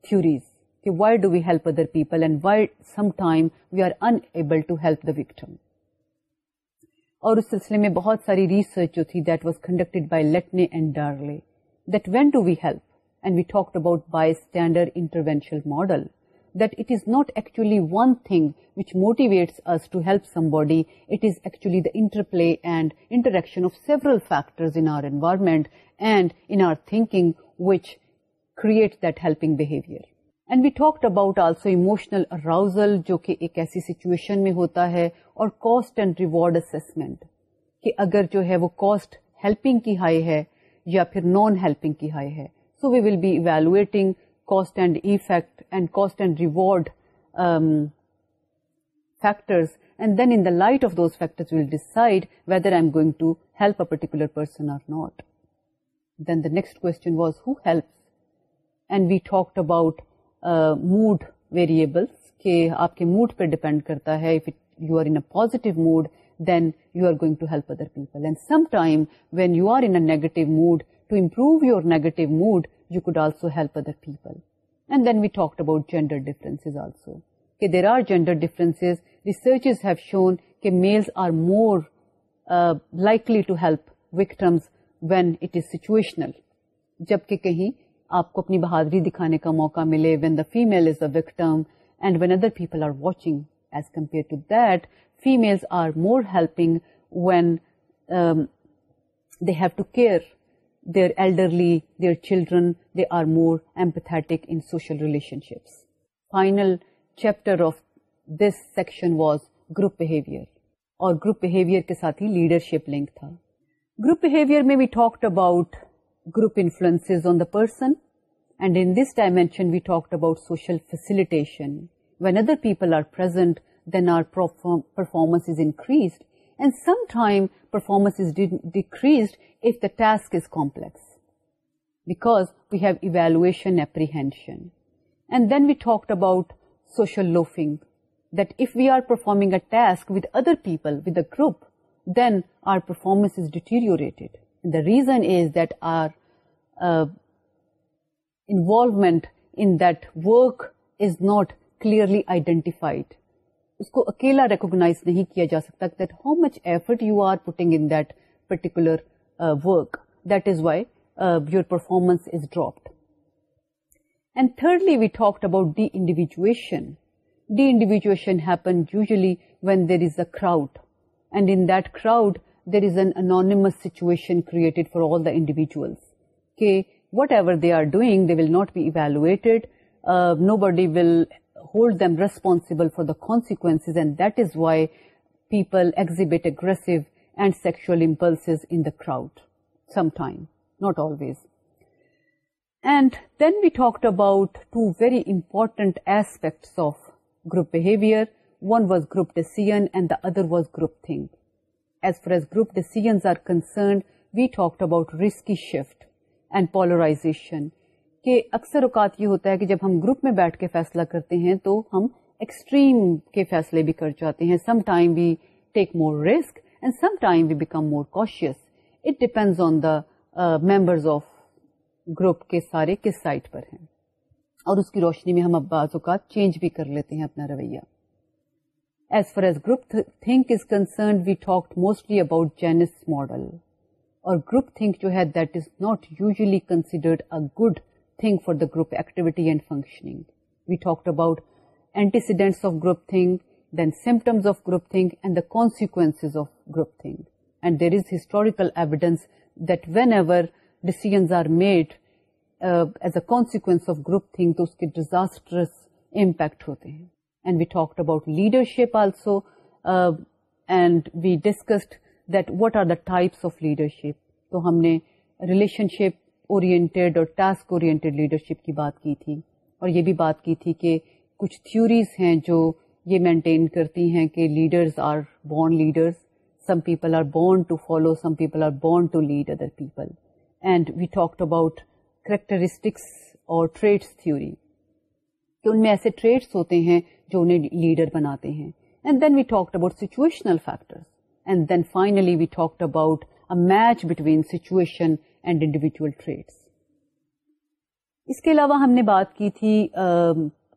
theories کہ why do we help other people why some time we are in victim اور اس سلسلے میں بہت ساری ریسرچ جو تھی that's conducted by Latane and Darley that when do we help and we talk about bystander intervention model that it is not ایکچ ویچ موٹیویٹ ارپ سم باڈی اٹولی the interplay and interaction of several factors and in our thinking which create that helping behaviour and we talked about also emotional arousal جو کہ ایک ایسی سچویشن میں ہوتا ہے اور کاسٹ اینڈ ریوارڈ اسسمنٹ کہ اگر جو ہے وہ کاسٹ ہیلپنگ کی ہائی ہے یا پھر نان ہیلپنگ کی ہائی ہے so we will be evaluating cost and effect and cost and reward factors and then in the light of those will decide whether I am going to help a particular person or not then the next question was who help and we talked about mood variables کہ آپ کے موڈ پہ ڈپینڈ کرتا ہے if you are in positive mood then you are going to help other people and some time when you are a negative mood to improve your negative mood you could also help other people and then we talk about gender difference also کہ there are gender differences research have shown کہ males are more likely to help victims when it is situational جبکہ کہیں آپ کو اپنی بہادری دکھانے کا موقع ملے when the female is a victim and when other people are watching as compare to to that are more helping when they have care their elderly their children they are more empathetic in social relationships final chapter of this section was group behaviour اور گروپ بہیویئر کے ساتھ ہی لیڈرشپ لنک تھا گروپ بہیویئر میں we talk about group influences on the person. And in this dimension, we talked about social facilitation. When other people are present, then our performance is increased. And sometimes performance is decreased if the task is complex, because we have evaluation apprehension. And then we talked about social loafing, that if we are performing a task with other people, with a group, then our performance is deteriorated. And the reason is that our Uh, in in work is not clearly identified. اس کو اکیلا ریکوگنائز نہیں کیا جا سکتا that how much effort you are putting in that particular work that is why your performance is dropped and thirdly we talked about deindividuation deindividuation happen usually when there is a crowd and in that crowd there is an anonymous situation created for all the individuals that whatever they are doing, they will not be evaluated. Uh, nobody will hold them responsible for the consequences, and that is why people exhibit aggressive and sexual impulses in the crowd. Sometimes, not always. And then we talked about two very important aspects of group behavior. One was group decision and the other was groupthink. As far as group decisions are concerned, we talked about risky shift. And polarization کہ اکثر اوقات یہ ہوتا ہے کہ جب ہم گروپ میں بیٹھ کے فیصلہ کرتے ہیں تو ہم ایکسٹریم کے فیصلے بھی کر جاتے ہیں some time we take more risk and some time we become more cautious it depend on the members of group کے سارے کس سائٹ پر ہیں اور اس کی روشنی میں ہم اب بعض اوقات چینج بھی کر لیتے ہیں اپنا رویہ as far as group think is concerned we talk mostly about Janis model اور گروپ تھنک جو ہے that is not usually considered a for the group activity and functioning we talk about antecedents of group thing symptoms of group thing the consequences of group think and there is historical evidence that whenever decisions are made as a consequence of group think تو اس کے ڈیزاسٹرس امپیکٹ ہوتے ہیں and we talk about leadership also and we discussed that what are the types of leadership تو ہم نے ریلیشن شپ اورینٹیڈ اور ٹاسک اورینٹیڈ لیڈرشپ کی بات کی تھی اور یہ بھی بات کی تھی کہ کچھ تھیوریز ہیں جو یہ مینٹین کرتی ہیں کہ leaders are born leaders some people are born to follow some people are born to lead other people and we talked about characteristics اور ٹریڈس تھیوری کہ ان میں ایسے ٹریڈس ہوتے ہیں جو انہیں لیڈر بناتے ہیں and then we talked about situational factors and then finally we talked about a match between situation and individual traits. اس کے علاوہ ہم نے بات کی تھی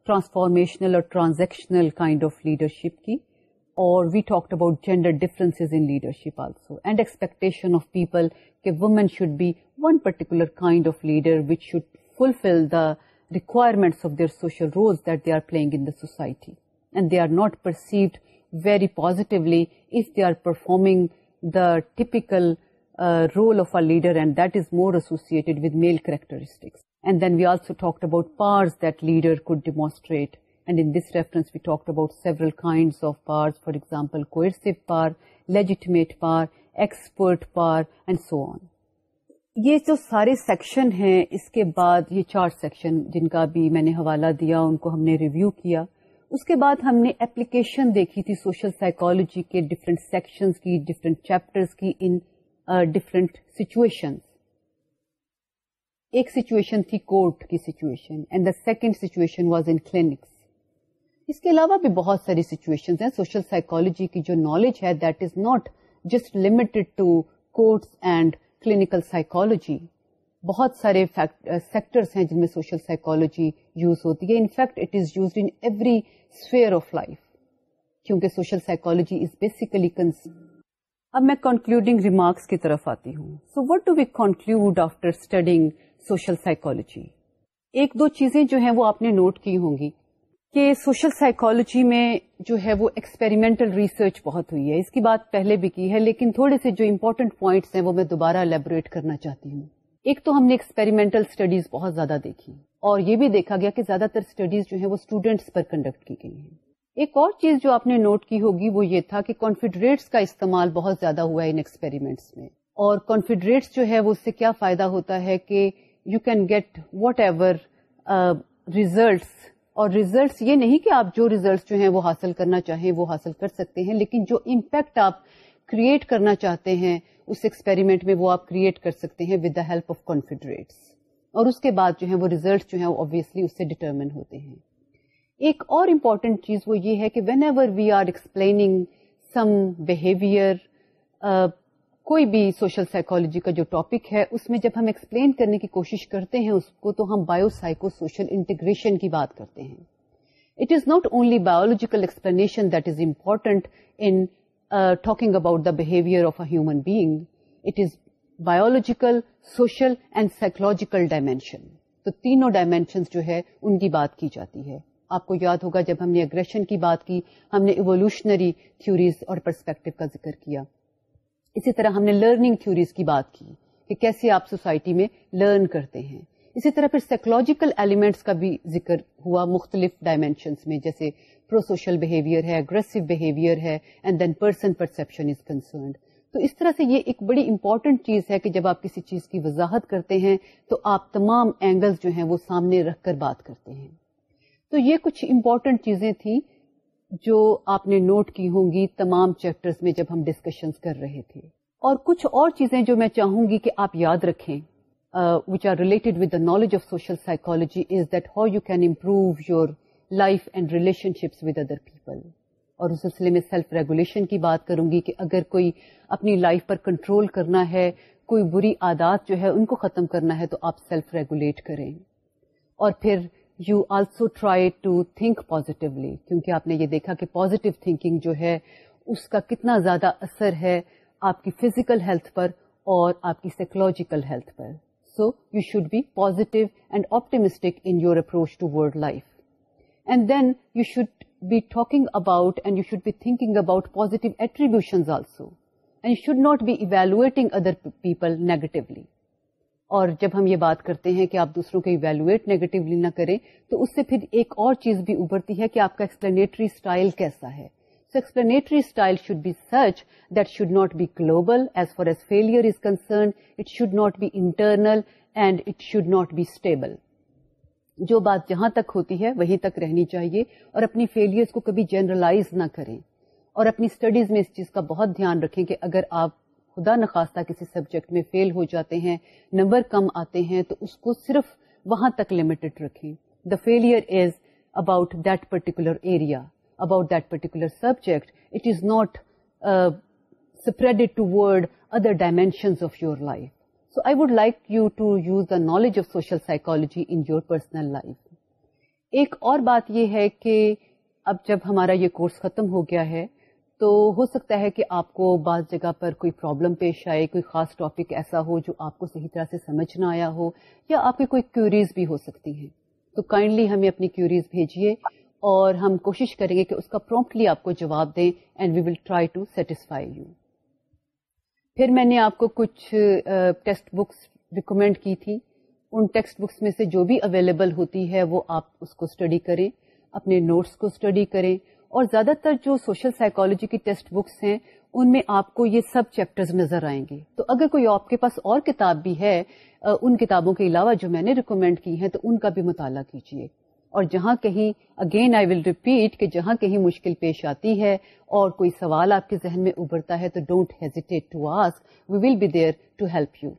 ٹرانسفارمیشنل اور ٹرانزیکشنل کائنڈ آف لیڈرشپ کی اور we talk about gender difference in leadership also and expectation of people کہ women should be one particular kind of leader which should fulfil the requirements of their social roles they are playing in the society and they are not perceived very performing if they are performing the typical role of a leader and that is more characteristics. With male we and then we also that about Paras demonstrate. Could demonstrate and reference we talked about several kinds of powers, for example coercive power legitimate power expert power and so on یہ جو سارے سیکشن ہیں اس کے بعد یہ چار سیکشن جن کا بھی میں نے حوالہ دیا ان کو ہم نے ریویو کیا اس کے بعد ہم نے اپلیکیشن دیکھی تھی سوشل سائیکالوجی کے ڈفرینٹ سیکشن کی ڈفرینٹ چیپٹر uh, ایک سچویشن تھی کورٹ کی situation and the second situation was in clinics اس کے علاوہ بھی بہت ساری سچویشن ہیں سوشل سائیکولوجی کی جو نالج ہے that is not just limited to courts and clinical psychology بہت سارے سیکٹرس ہیں جن میں سوشل سائیکولوجی یوز ہوتی ہے in fact it is use in every of life کیونکہ سوشل سائیکولوجی از بیسیکلی اب میں کنکلوڈنگ ریمارکس کی طرف آتی ہوں so what do we conclude after studying social psychology ایک دو چیزیں جو ہیں وہ آپ نے نوٹ کی ہوں گی کہ سوشل سائیکولوجی میں جو ہے وہ ایکسپیریمنٹل ریسرچ بہت ہوئی ہے اس کی بات پہلے بھی کی ہے لیکن تھوڑے سے جو امپورٹنٹ پوائنٹس ہیں وہ میں دوبارہ البوریٹ کرنا چاہتی ہوں ایک تو ہم نے ایکسپیریمنٹل اسٹڈیز بہت زیادہ دیکھی اور یہ بھی دیکھا گیا کہ زیادہ تر اسٹڈیز جو ہیں وہ اسٹوڈینٹس پر کنڈکٹ کی گئی ہیں ایک اور چیز جو آپ نے نوٹ کی ہوگی وہ یہ تھا کہ کانفیڈریٹس کا استعمال بہت زیادہ ہوا ہے ان ایکسپیریمنٹس میں اور کانفیڈریٹس جو ہے وہ اس سے کیا فائدہ ہوتا ہے کہ you can get whatever results اور ریزلٹس یہ نہیں کہ آپ جو ریزلٹس جو ہیں وہ حاصل کرنا چاہیں وہ حاصل کر سکتے ہیں لیکن جو امپیکٹ آپ کریٹ کرنا چاہتے ہیں اس ایکسپیریمنٹ میں وہ آپ کریٹ کر سکتے ہیں with the help of confederates اور اس کے بعد جو ہے وہ ریزلٹ جو ہے وہ آبویسلی اس سے ہوتے ہیں ایک اور امپورٹینٹ چیز وہ یہ ہے کہ whenever we are explaining some behaviour کوئی بھی سوشل سائیکولوجی کا جو ٹاپک ہے اس میں جب ہم ایکسپلین کرنے کی کوشش کرتے ہیں اس کو تو ہم بایو سائیکو سوشل انٹیگریشن کی بات کرتے ہیں it is not only biological explanation that is important in talking about the behavior of a human being it is biological social and psychological dimension تو تینوں ڈائمینشنس جو ہے ان کی بات کی جاتی ہے آپ کو یاد ہوگا جب ہم نے اگریشن کی بات کی ہم نے ایولیوشنری تھیوریز اور پرسپیکٹو کا ذکر کیا اسی طرح ہم نے لرننگ تھیوریز کی بات کی کہ کیسے آپ سوسائٹی میں لرن کرتے ہیں اسی طرح پھر سائیکولوجیکل ایلیمنٹس کا بھی ذکر ہوا مختلف ڈائمینشنس میں جیسے پرو سوشل بہیویئر ہے اگریسو بہیویئر ہے and then person perception is concerned تو اس طرح سے یہ ایک بڑی امپورٹنٹ چیز ہے کہ جب آپ کسی چیز کی وضاحت کرتے ہیں تو آپ تمام اینگلس جو ہیں وہ سامنے رکھ کر بات کرتے ہیں تو یہ کچھ امپورٹنٹ چیزیں تھیں جو آپ نے نوٹ کی ہوں گی تمام چیپٹرز میں جب ہم ڈسکشنز کر رہے تھے اور کچھ اور چیزیں جو میں چاہوں گی کہ آپ یاد رکھیں which are related with the knowledge of social psychology is that how you can improve your life and relationships with other people اور اس سلسلے میں سیلف ریگولیشن کی بات کروں گی کہ اگر کوئی اپنی لائف پر کنٹرول کرنا ہے کوئی بری عادات جو ہے ان کو ختم کرنا ہے تو آپ سیلف ریگولیٹ کریں اور پھر you also try to think positively کیونکہ آپ نے یہ دیکھا کہ پازیٹیو تھنکنگ جو ہے اس کا کتنا زیادہ اثر ہے آپ کی فزیکل ہیلتھ پر اور آپ کی سائیکولوجیکل ہیلتھ پر so you should be positive and optimistic in your approach to And life and then you should be talking about you should be about about attributions also. Also and should not be evaluating other people negatively اور جب ہم یہ بات کرتے ہیں کہ آپ دوسروں کو ایویلویٹ نیگیٹولی نہ کریں تو اس سے پھر ایک اور چیز بھی ابھرتی ہے کہ آپ کا ایکسپلینیٹری اسٹائل کیسا ہے So explanatory style should be such that should not be global as far as failure is concerned. It should not be internal and it should not be stable. جو بات جہاں تک ہوتی ہے وہیں تک رہنی چاہیے اور اپنی فیلئرس کو کبھی جنرلائز نہ کریں اور اپنی اسٹڈیز میں اس چیز کا بہت دھیان رکھیں کہ اگر آپ خدا نخواستہ کسی سبجیکٹ میں فیل ہو جاتے ہیں نمبر کم آتے ہیں تو اس کو صرف وہاں تک لمیٹڈ رکھیں the failure is about that particular area about that particular subject it is not spread toward other dimensions of your life so I would like you to use the knowledge of social psychology in your personal life ایک اور بات یہ ہے کہ اب جب ہمارا یہ کورس ختم ہو گیا ہے تو ہو سکتا ہے کہ آپ کو بعض جگہ پر کوئی پرابلم پیش آئے کوئی خاص ٹاپک ایسا ہو جو آپ کو صحیح طرح سے سمجھ نہ آیا ہو یا آپ کی کوئی کیوریز بھی ہو سکتی ہیں تو کائنڈلی ہمیں اپنی کیوریز بھیجیے اور ہم کوشش کریں گے کہ اس کا پرومپٹلی آپ کو جواب دیں and we will try to satisfy you پھر میں نے آپ کو کچھ ٹیکسٹ بکس ریکمینڈ کی تھی ان ٹیکسٹ بکس میں سے جو بھی اویلیبل ہوتی ہے وہ آپ اس کو اسٹڈی کریں اپنے نوٹس کو اسٹڈی کریں اور زیادہ تر جو سوشل سائیکالوجی کی ٹیکسٹ بکس ہیں ان میں آپ کو یہ سب چیپٹرز نظر آئیں گے تو اگر کوئی آپ کے پاس اور کتاب بھی ہے ان کتابوں کے علاوہ جو میں نے ریکمینڈ کی ہیں تو ان کا بھی مطالعہ کیجیے اور جہاں کہیں اگین آئی ول ریپیٹ کہ جہاں کہیں مشکل پیش آتی ہے اور کوئی سوال آپ کے ذہن میں ابھرتا ہے تو don't hesitate to ask we will be there to help you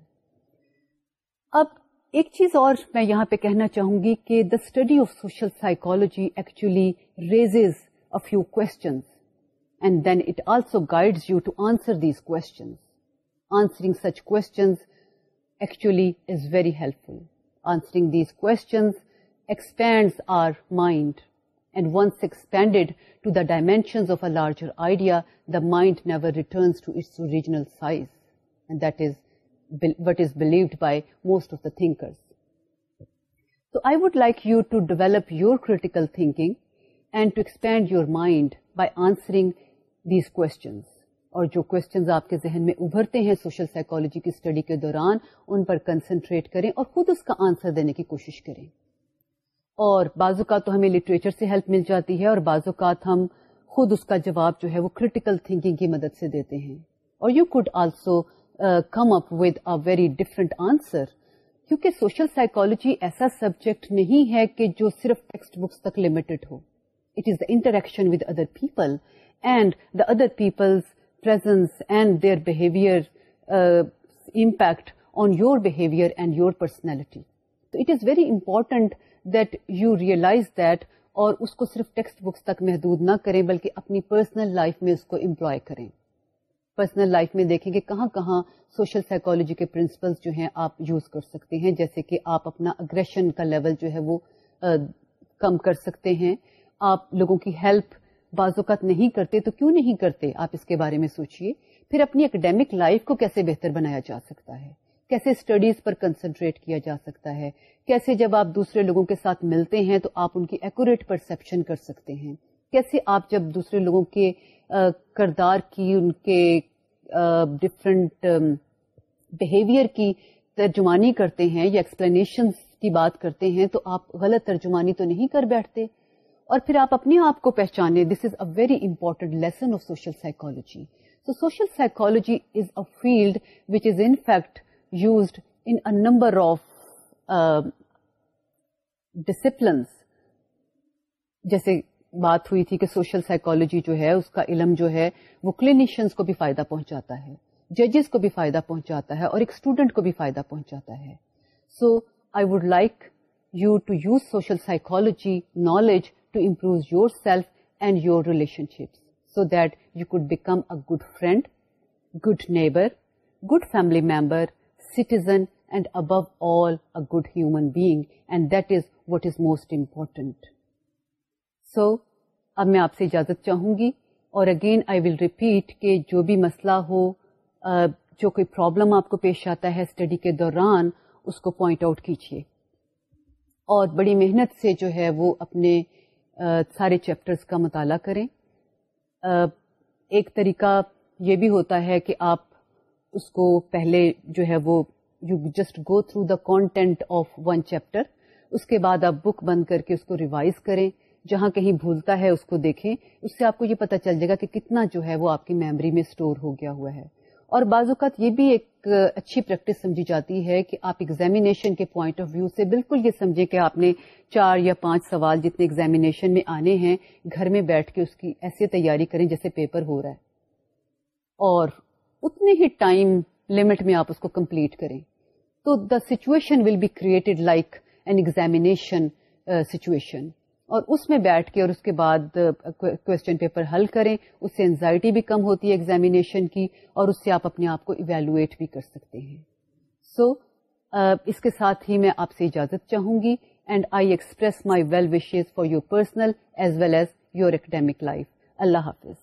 اب ایک چیز اور میں یہاں پہ کہنا چاہوں گی کہ the study of social psychology actually raises few questions and then it also guides you to answer these answering such actually is very helpful answering these questions larger idea the what what is believed by most of the So تو I like like you to develop your critical thinking and to expand your mind by answering these اور جو کوشچنز آپ کے ذہن میں ابھرتے ہیں سوشل سائیکولوجی کی اسٹڈی کے دوران ان پر کنسنٹریٹ کریں اور خود اس کا آنسر دینے کی کوشش کریں اور بعض اوقات ہمیں لٹریچر سے ہیلپ مل جاتی ہے اور بعض اوقات ہم خود اس کا جواب جو ہے وہ کریٹیکل تھنکنگ کی مدد سے دیتے ہیں اور you could also come up with a very different answer کیونکہ سوشل سائیکولوجی ایسا سبجیکٹ نہیں ہے کہ جو صرف ٹیکسٹ بکس تک لمیٹڈ ہو it is the interaction with other people and the other people's presence and their behaviour impact on your behaviour and your personality تو it is very important realise that اور اس کو صرف ٹیکسٹ بکس تک محدود نہ کریں بلکہ اپنی پرسنل لائف میں اس کو امپلائے کریں پرسنل لائف میں دیکھیں کہ کہاں کہاں سوشل سائیکولوجی کے پرنسپلس جو ہیں آپ یوز کر سکتے ہیں جیسے کہ آپ اپنا اگریشن کا لیول جو ہے وہ کم کر سکتے ہیں آپ لوگوں کی ہیلپ بعض اوقات نہیں کرتے تو کیوں نہیں کرتے آپ اس کے بارے میں سوچئے پھر اپنی اکیڈیمک لائف کو کیسے بہتر بنایا جا سکتا ہے کیسے اسٹڈیز پر کنسنٹریٹ کیا جا سکتا ہے کیسے جب آپ دوسرے لوگوں کے ساتھ ملتے ہیں تو آپ ان کی ایکوریٹ پرسپشن کر سکتے ہیں کیسے آپ جب دوسرے لوگوں کے کردار کی ان کے ڈفرینٹ بہیویئر کی ترجمانی کرتے ہیں یا ایکسپلینیشن کی بات کرتے ہیں تو آپ غلط ترجمانی تو نہیں کر بیٹھتے اور پھر آپ اپنے آپ کو پہچانے this is a very important lesson of social psychology so social psychology is a field which is in fact used of of uh, disciplines جیسے بات ہوئی تھی کہ سوشل سائیکولوجی جو ہے اس کا علم جو ہے وہ کلینیشینس کو بھی فائدہ پہنچاتا ہے ججز کو بھی فائدہ پہنچاتا ہے اور ایک اسٹوڈنٹ کو بھی فائدہ پہنچاتا ہے so I would like you to use social psychology knowledge to improve your self and your relation ships so that you could become a good friend good neighbour good family member and above all a good human being and that is what is most important. So اب میں آپ سے اجازت چاہوں گی اور اگین آئی ول ریپیٹ کہ جو بھی مسئلہ ہو جو کوئی پرابلم آپ کو پیش آتا ہے اسٹڈی کے دوران اس کو پوائنٹ آؤٹ کیجیے اور بڑی محنت سے جو ہے وہ اپنے سارے چیپٹرس کا مطالعہ کریں ایک طریقہ یہ بھی ہوتا ہے کہ آپ اس کو پہلے جو ہے وہ you just go through the content of one chapter اس کے بعد آپ بک بند کر کے اس کو ریوائز کریں جہاں کہیں بھولتا ہے اس کو دیکھیں اس سے آپ کو یہ پتا چل جائے گا کہ کتنا جو ہے وہ آپ کی میموری میں اسٹور ہو گیا ہوا ہے اور بعض اوقات یہ بھی ایک اچھی پریکٹس سمجھی جاتی ہے کہ آپ ایگزامینیشن کے پوائنٹ آف ویو سے بالکل یہ سمجھیں کہ آپ نے چار یا پانچ سوال جتنے ایگزامینیشن میں آنے ہیں گھر میں بیٹھ کے اس کی ایسی تیاری کریں جیسے پیپر ہو رہا ہے اور اتنے ہی ٹائم لمٹ میں آپ اس کو کمپلیٹ کریں تو the situation will be created like an examination situation اور اس میں بیٹھ کے اور اس کے بعد کوشچن uh, پیپر حل کریں اس سے انزائٹی بھی کم ہوتی ہے ایگزامیشن کی اور اس سے آپ اپنے آپ کو ایویلویٹ بھی کر سکتے ہیں سو so, uh, اس کے ساتھ ہی میں آپ سے اجازت چاہوں گی and I express my well wishes for your personal as well as your academic life اللہ حافظ